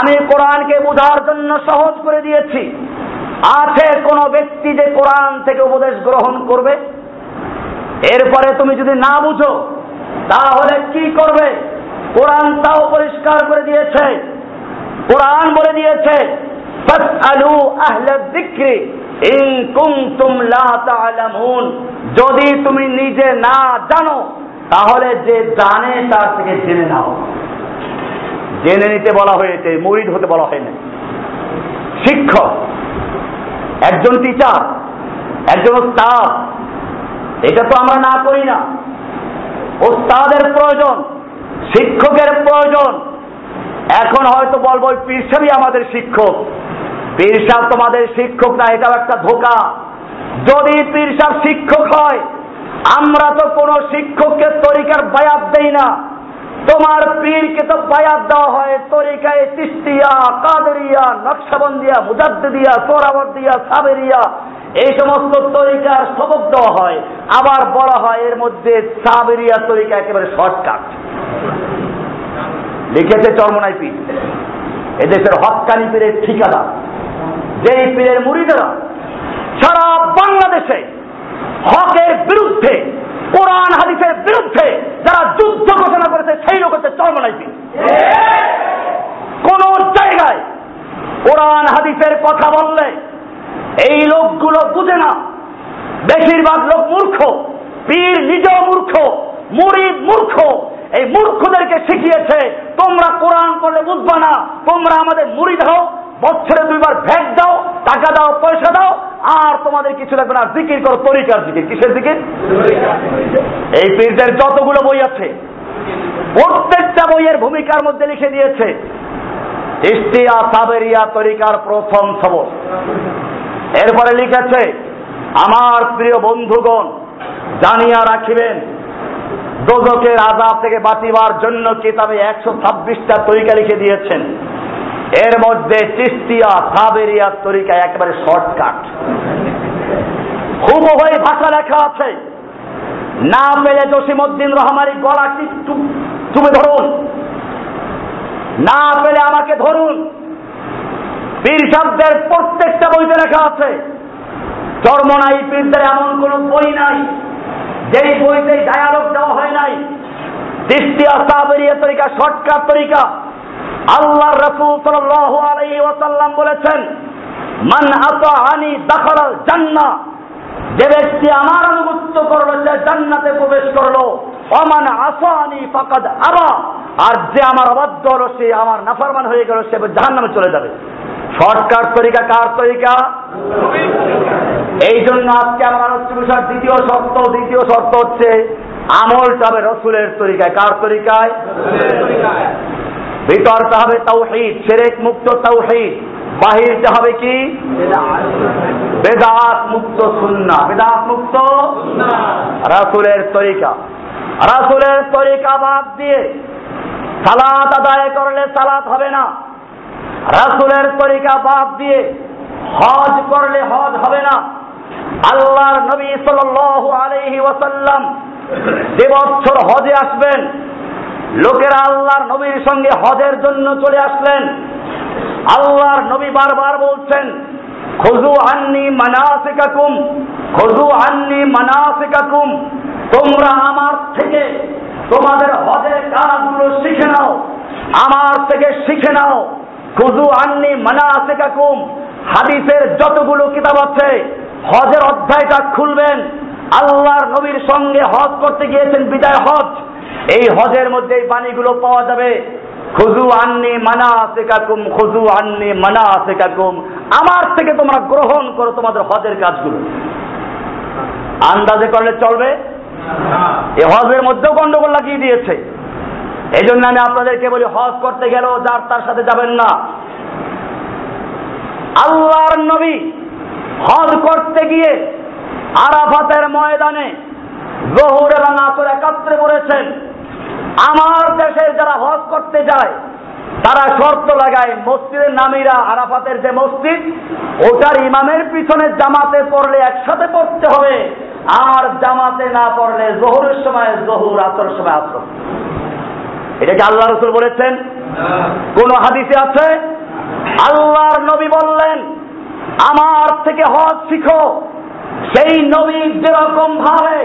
আমি কোরআনকে বোঝার জন্য সহজ করে দিয়েছি। আছে কোন ব্যক্তি যে কোরআন থেকে উপদেশ গ্রহণ করবে? এরপরে তুমি যদি না বুঝো, তাহলে কি করবে? কোরআন তাও পরিষ্কার করে দিয়েছে। কোরআন বলে দিয়েছে যদি তুমি নিজে না জানো, তাহলে যে জানে তার থেকে জেনে নাও। জেনে নিতে বলা হয়েছে, মরিদ হতে বলা হয়নি। শিক্ষক একজন টিচার একজন স্টাফ এটা তো আমরা না করি না। ওস্তাদের প্রয়োজন, শিক্ষকের প্রয়োজন। এখন হয়তো বলব, পীর আমাদের শিক্ষক। পীর তোমাদের শিক্ষক না, এটাও একটা ধোকা। যদি পীর শিক্ষক হয়, আমরা তো কোনো শিক্ষককে তরিকার বায়াত দেই না। তোমার পীরকে তো বায়াত দেওয়া হয়, তরিকায় তিস্তিয়া, কাদেরিয়া, নকশাবন্দিয়া মুজাদ্দিয়া সোরাবর্দিয়া সাবেরিয়া, এই সমস্ত তরিকার সবক দেওয়া হয়। আবার বলা হয় এর মধ্যে সাবেরিয়া তরিকা একেবারে শর্টকাট। লিখেছে চরমনাই পীর। এদেশের হকানি পীরের ঠিকাদার যেই পীরের মুড়িদেরা সারা বাংলাদেশে হকের বিরুদ্ধে কোরআন হাদিসের বিরুদ্ধে যারা যুদ্ধ ঘোষণা করেছে সেই লোক হচ্ছে চরমনাই পীর কোন জায়গায় কোরআন হাদিসের কথা বললে, এই লোকগুলো বুঝে না। বেশিরভাগ লোক মূর্খ, পীর নিজেও মূর্খ, মুরিদ মূর্খ। এই মূর্খদেরকে শিখিয়েছে, তোমরা কোরআন করলে বুঝবা না, তোমরা আমাদের মুড়ি দাও বছরে দুইবার ভ্যাট দাও, টাকা দাও, পয়সা দাও, আর তোমাদের কিছু লাগবে না। জিকির করো তরিকার জিকির। কিসের জিকির? এই পীরদের যতগুলো বই আছে, প্রত্যেকটা বইয়ের ভূমিকার মধ্যে লিখে দিয়েছে। ইস্তিয়া সাবেরিয়া তরিকার প্রথম সবক এরপরে লিখেছে, আমার প্রিয় বন্ধুগণ, জানিয়া রাখিবেন দোজকের আজাব থেকে বাঁচিবার জন্য কিতাবে একশো ছাব্বিশটা তরিকা লিখে দিয়েছেন। এর মধ্যে চিস্তিয়া সাবেরিয়া তরিকা একেবারে শর্টকাট। হুবহই ভাষা লেখা আছে। না পেলে জসিমুদ্দিন রহমানি গলা চুপে ধরুন। না পেলে আমাকে ধরুন। পীর শব্দের প্রত্যেকটা বইতে লেখা আছে। চর্মনাই পীরদের এমন কোন বই নাই। যেই বইতে ডায়ালগ দেওয়া হয় নাই। তিস্তিয়া সাবেরিয়া তরিকা শর্টকাট তরিকা। আল্লাহ রসুল সাল্লাল্লাহু আলাইহি ওয়াসাল্লাম বলেছেন, মান আতাআনি দাখালাল জান্নাহ। যে ব্যক্তি আমার আনুগত্য করল, সে জান্নাতে প্রবেশ করল। অমান আসানি ফাকাদ আবা আর যে আমার অবাধ্য হলো সে আমার নাফরমান হয়ে গেল সে জাহান্নামে চলে যাবে। শর্টকাট তরিকা কার তরিকা? এই জন্য আজকে আমার আলোচ্য বিষয় দ্বিতীয় শর্ত দ্বিতীয় শর্ত হচ্ছে আমলটা হবে রসুলের তরিকায়। কার তরিকায়? ভিতরটা হবে তাওহিদ সেরেক মুক্ত তাওহিদ। বাহিরটা হবে কি? বেদাত মুক্ত সুন্না বেদাত মুক্ত রাসুলের তরিকা। রাসুলের তরিকা বাদ দিয়ে সালাত আদায় করলে সালাত হবে না। রাসুলের তরিকা বাদ দিয়ে হজ করলে হজ হবে না। আল্লাহর নবী সাল্লাল্লাহু আলাইহি ওয়াসাল্লাম যে হজে আসবেন, লোকেরা আল্লাহর নবীর সঙ্গে হজের জন্য চলে আসলেন। আল্লাহর নবী বারবার বলছেন খুজু আন্নি মানাসিকাকুম খুজু আন্নি মানাসিকাকুম, তোমরা আমার থেকে তোমাদের হজের কাজগুলো শিখে নাও। আমার থেকে শিখে নাও। খুজু আছে কাকুম হাদিসের যতগুলো কিতাব আছে, হজের অধ্যায়টা খুলবেন। আল্লাহর নবীর সঙ্গে হজ করতে গিয়েছেন, বিদায় হজ। এই হজের মধ্যে এই বাণীগুলো পাওয়া যাবে। খুজু আন্নি মানা আছে কাকুম খুজু আন্নি মানা আছে কাকুম আমার থেকে তোমরা গ্রহণ করো তোমাদের হজের কাজগুলো। আন্দাজে করলে চলবে? এই হজের মধ্যেও গন্ডগোল লাগিয়ে দিয়েছে। এই জন্য আমি আপনাদেরকে বলি, হজ করতে গেলেও যার তার সাথে যাবেন না। আল্লাহর নবী হজ করতে গিয়ে আরাফাতের ময়দানে জহুর এবং আসর একাত্রে করেছেন। আমার দেশের যারা হজ করতে যায়, তারা শর্ত লাগায়, মসজিদের নামিরা আরাফাতের যে মসজিদ, ওটার ইমামের পিছনে জামাতে পড়লে একসাথে পড়তে হবে। আর জামাতে না পড়লে জহুরের সময় জহুর আসর সময় আসর। এটা কি আল্লাহ রসুল বলেছেন? কোন হাদিসে আছে? আল্লাহর নবী বললেন, আমার থেকে হজ শিখো। সেই নবী যেরকম ভাবে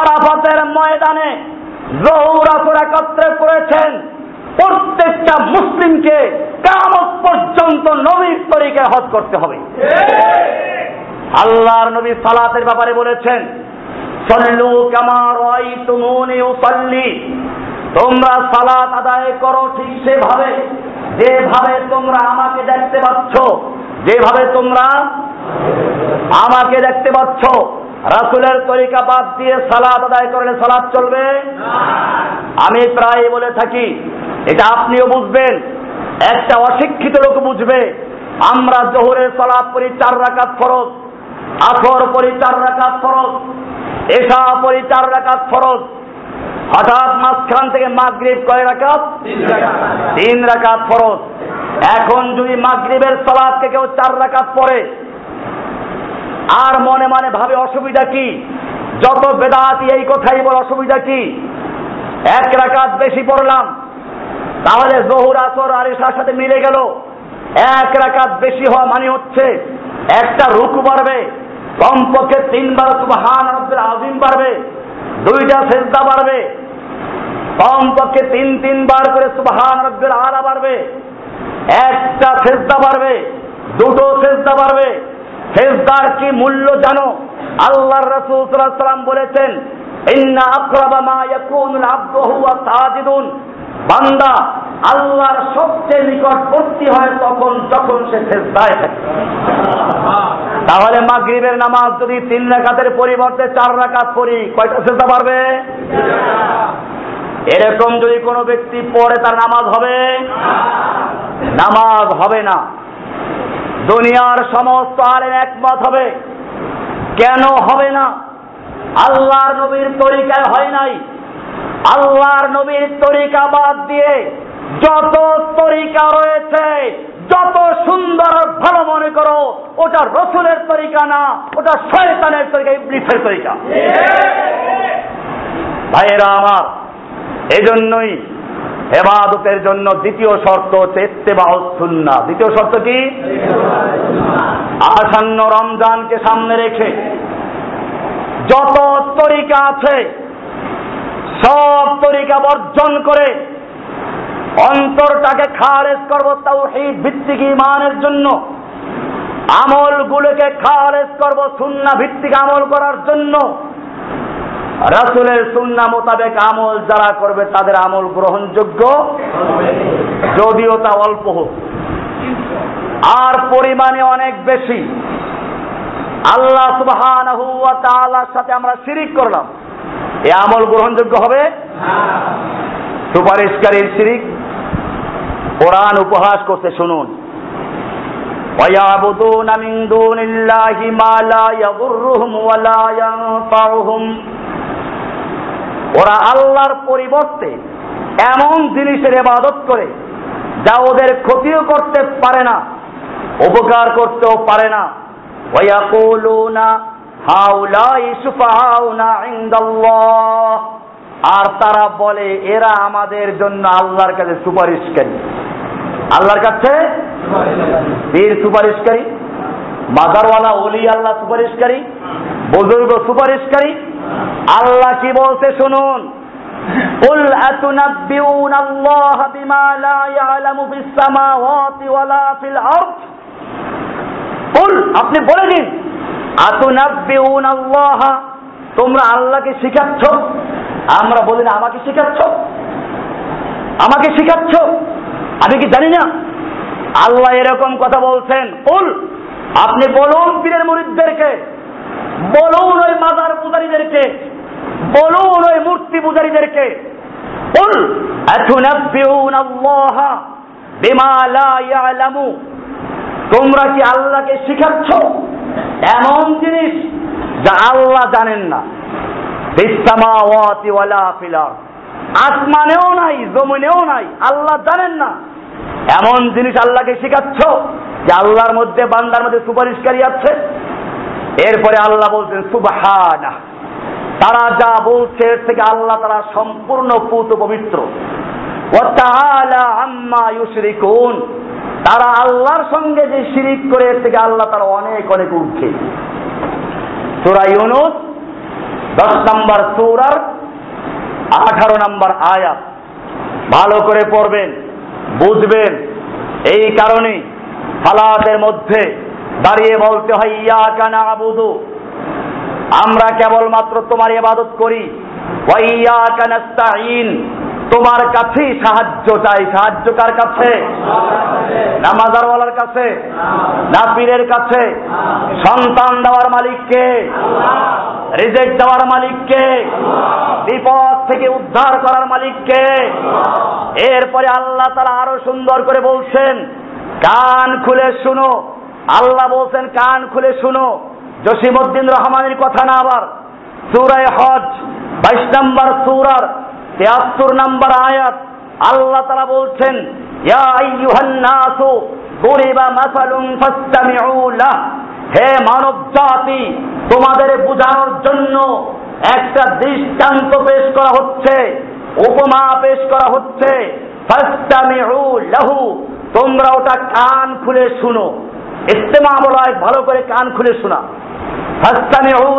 আরাফাতের ময়দানে জহুর, আসর একত্রে করেছেন, প্রত্যেকটা মুসলিমকে কামত পর্যন্ত নবীর তরিকায় হজ করতে হবে। আল্লাহর নবী সালাতের ব্যাপারে বলেছেন, সল্লু কামার তুমুনি উসাল্লি। তোমরা সালাত আদায় করো ঠিক সেভাবে, যেভাবে তোমরা আমাকে দেখতে পাচ্ছ, যেভাবে তোমরা আমাকে দেখতে পাচ্ছ। রাসুলের তরিকা বাদ দিয়ে সালাদ আদায় করলে সালাদ চলবে? আমি প্রায় বলে থাকি, এটা আপনিও বুঝবেন, একটা অশিক্ষিত লোক বুঝবে, আমরা জোহরের সালাদ করি চার রাকাত ফরজ। আসর পরি চার রাকাত ফরজ, এশা পরি চার রাকাত ফরজ, হঠাৎ মাঝখান থেকে মাগরীব কয় রাকাত? তিন রাকাত। ফরজ। এখন যদি মাগরীবের সালাদকে কেউ চার রাকাত পড়ে, আর মনে মনে ভাবে অসুবিধা কি? যত বেদাতি এই কথাই বল, অসুবিধা কি? এক রাকাত বেশি পড়লাম, তাহলে জহুর, আসর আর এসার সাথে মিলে গেল। এক রাকাত বেশি হওয়া মানে হচ্ছে একটা রুকু বাড়বে, কমপক্ষে তিনবার সুবহান রব্বিল আজিম বাড়বে, দুইটা সেজদা বাড়বে, কমপক্ষে তিন, তিনবার করে সুবহান রব্বিল আলা বাড়বে, একটা সেজদা বাড়বে, দুটো সেজদা বাড়বে। সেজদার কি মূল্য জানো? আল্লাহর রাসূল সাল্লাল্লাহু আলাইহি বলেছেন, ইন্না আকরাবা মা ইয়াকুনুল আবদু হুয়া সাজিদুন। বান্দা আল্লাহর সবচেয়ে নিকটবর্তী হয় তখন, যখন সে সেজদায় থাকে। তাহলে মাগরিবের নামাজ যদি তিন রাকাতের পরিবর্তে চার রাকাত পড়ি, কয়টা সেজদা পারবে এরকম যদি কোনো ব্যক্তি পড়ে, তার নামাজ হবে? নামাজ হবে না। দুনিয়ার সমস্ত আলেম একমত হবে। কেন হবে না? আল্লাহর নবীর তরিকায় হয় নাই। আল্লাহর নবীর তরিকা বাদ দিয়ে যত তরিকা রয়েছে, যত সুন্দর ভালো মনে করো, ওটা রসুলের তরিকা না, ওটা শয়তানের তরিকা, ইবলিসের তরিকা। ভাইয়েরা আমার, এজন্যই হেবাদতের জন্য দ্বিতীয় শর্ত হচ্ছে সুন্না। দ্বিতীয় শর্ত কি? আসন্ন রমজানকে সামনে রেখে যত তরিকা আছে সব তরিকা বর্জন করে অন্তরটাকে খারেজ করব তাও সেই ভিত্তিক ইমানের জন্য। আমলগুলোকে খারেজ করব সুন্না ভিত্তিক আমল করার জন্য। রাসুলের সুন্না মোতাবেক আমল যারা করবে তাদের আমল গ্রহণযোগ্য। যদিও তা অল্প হোক। আর পরিমাণে অনেক বেশি। আল্লাহ তাআলার সাথে আমরা শিরিক করলাম। এ আমল গ্রহণযোগ্য হবে সুপারিশকারীর শিরিক কোরআন উপহাস করতে শুনুন ويعبدون من دون الله ما لا يضرهم ولا ينفعهم ওরা আল্লাহর পরিবর্তে এমন জিনিসের ইবাদত করে যা ওদের ক্ষতিও করতে পারে না উপকার করতেও পারে না ওয়াকুলুনা হাউলাই সুফাহাউনা ইনদাল্লাহ আর তারা বলে এরা আমাদের জন্য আল্লাহর কাছে সুপারিশকারী আল্লাহর কাছে বীর সুপারিশকারী মাদারওয়ালা ওলি আল্লাহ সুপারিশকারী বুজুর্গ সুপারিশকারী আল্লাহ কি বলতে শুনুন قل أتنبئون الله بما لا يعلم في السماوات ولا في الأرض قل আপনি বলে দিন তোমরা আল্লাহকে শিখাচ্ছ? আমরা বলি, না, আমাকে শিখাচ্ছ। আমাকে শিখাচ্ছ? আমি কি জানি না। আল্লাহ এরকম কথা বলছেন। উল আপনি বলুন পীরের মুরিদদেরকে বলুন ওই মাজার পূজারীদেরকে, বলুন ওই মূর্তি পূজারীদেরকে। উল আতুনাব্বিউন আল্লাহ তোমরা কি আল্লাহকে শিখাচ্ছ? এমন জিনিস যা আল্লাহ জানেন না। আসমানেও নাই, জমিনেও নাই, আল্লাহ জানেন না। এমন জিনিস আল্লাহকে শেখাচ্ছ যে আল্লাহর মধ্যে, বান্দার মধ্যে সুপারিশকারী আছে। এরপরে আল্লাহ বলছেন সুবহানা তারা যা বলছে, এর থেকে আল্লাহ তারা সম্পূর্ণ পুত পবিত্র। আম্মা ইউশরিকুন। তারা আল্লাহর সঙ্গে যে শিরিক করে, এর থেকে আল্লাহ তারা অনেক অনেক উঠছে সূরা ইউনুস, দশ নম্বর সূরার আঠারো নম্বর আয়াত। ভালো করে পড়বেন, বুঝবেন। এই কারণে সালাতের মধ্যে দাঁড়িয়ে বলতে হয় ইয়া কানা আবুদু আমরা কেবলমাত্র তোমার ইবাদত করি। ওয়াইয়া কানাস্তাইন তোমার কাছেই সাহায্য চাই। সাহায্য কার কাছে? না মাজারওয়ালার কাছে? না পীরের কাছে? সন্তান দেওয়ার মালিককে? রিজেক্ট দেওয়ার মালিককে? বিপদ থেকে উদ্ধার করার মালিককে? এরপরে আল্লাহ তারা আরও সুন্দর করে বলছেন, কান খুলে শুনো। আল্লাহ বলছেন, কান খুলে শুনো। জসিমউদ্দিন রহমানের কথা না আবার। সুরায় হজ, বাইশ নম্বর সুরার তেয়াত্তর নম্বর আয়াত, আল্লাহ তারা বলছেন হে মানব জাতি তোমাদের বোঝানোর জন্য একটা দৃষ্টান্ত পেশ করা হচ্ছে, উপমা পেশ করা হচ্ছে লাহু। তোমরা ওটা কান খুলে শুনো। ইস্তেমা বলা হয় ভালো করে কান খুলে শোনা।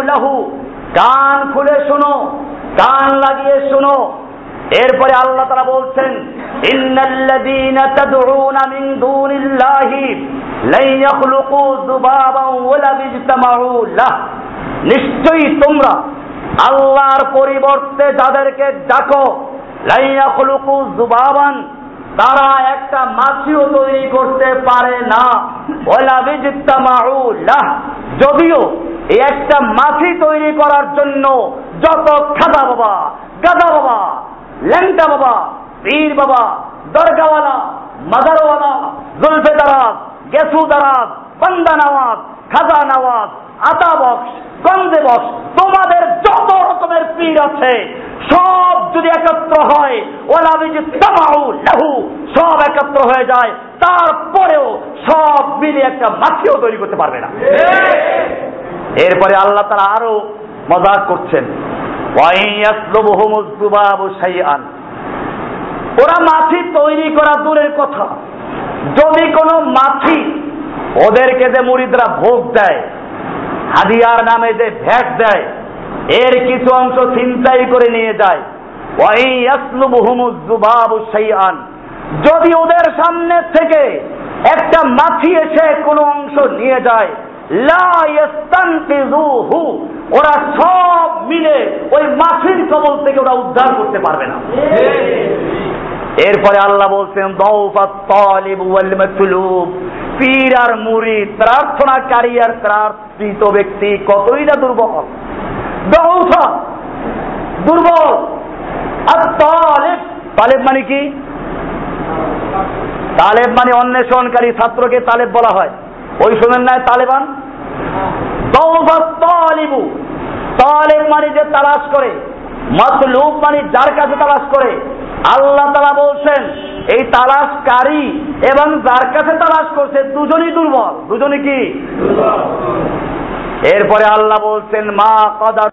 লাহু। কান খুলে শুনো, কান লাগিয়ে শুনো। এরপরে আল্লাহ তারা বলছেন, ইন্নাল্লাযীনা তাদউনা মিন দুনিল্লাহি লাই ইয়াখলুকু যুবাবান ওয়ালা বিজতামাউ লাহ। নিশ্চয়ই তোমরা আল্লাহর পরিবর্তে যাদেরকে ডাকো লাই ইয়াখলুকু যুবাবান, তারা একটা মাছিও তৈরি করতে পারে না। ওয়ালা বিজতামাউ লাহ। যদিও এই একটা মাছি তৈরি করার জন্য যত খাদা বাবা, গাদা বাবা ল্যাংটা বাবা পীর বাবা দরগাওয়ালা মাদারওয়ালা জুলফে দারাজ গেসু দারাজ বান্দা নওয়াজ খাজা নওয়াজ আতা বক্স গন্ধে বক্স তোমাদের যত রকমের পীর আছে সব যদি একত্র হয় ওলা বিজি তামাউ লাহু সব একত্র হয়ে যায় তারপরেও সব মিলে একটা মাছিও তৈরি করতে পারবে না। এরপরে আল্লাহ তারা আরও মজাক করছেন। ওরা মাছি তৈরি করা দূরের কথা। যদি কোনো মাছি ওদেরকে যে মুরিদরা ভোগ দেয়, হাদিয়ার নামে যে ভ্যাট দেয়, এর কিছু অংশ চিন্তাই করে নিয়ে যায় যদি ওদের সামনে থেকে একটা মাছি এসে কোনো অংশ নিয়ে যায় ওরা সব মিলে ওই মাছির কবল থেকে ওরা উদ্ধার করতে পারবে না। এরপরে আল্লাহ বলছেন পীর আর মুড়ি প্রার্থনাকারী আর প্রার্থিত ব্যক্তি কতই না দুর্বল। দুর্বল। আর তালেব তালেব মানে কি? তালেব মানে অন্বেষণকারী ছাত্রকে তালেব বলা হয়। ওই সময়ের নাই তালেবান? তালিবু। তালেব মানে যে তালাশ করে, মতলুব মানে যার কাছে তালাশ করে। আল্লাহ তালা বলছেন, এই তালাশকারী এবং যার কাছে তালাশ করছে, দুজনই দুর্বল। দুজনই কি? এরপরে আল্লাহ বলছেন, মা কদা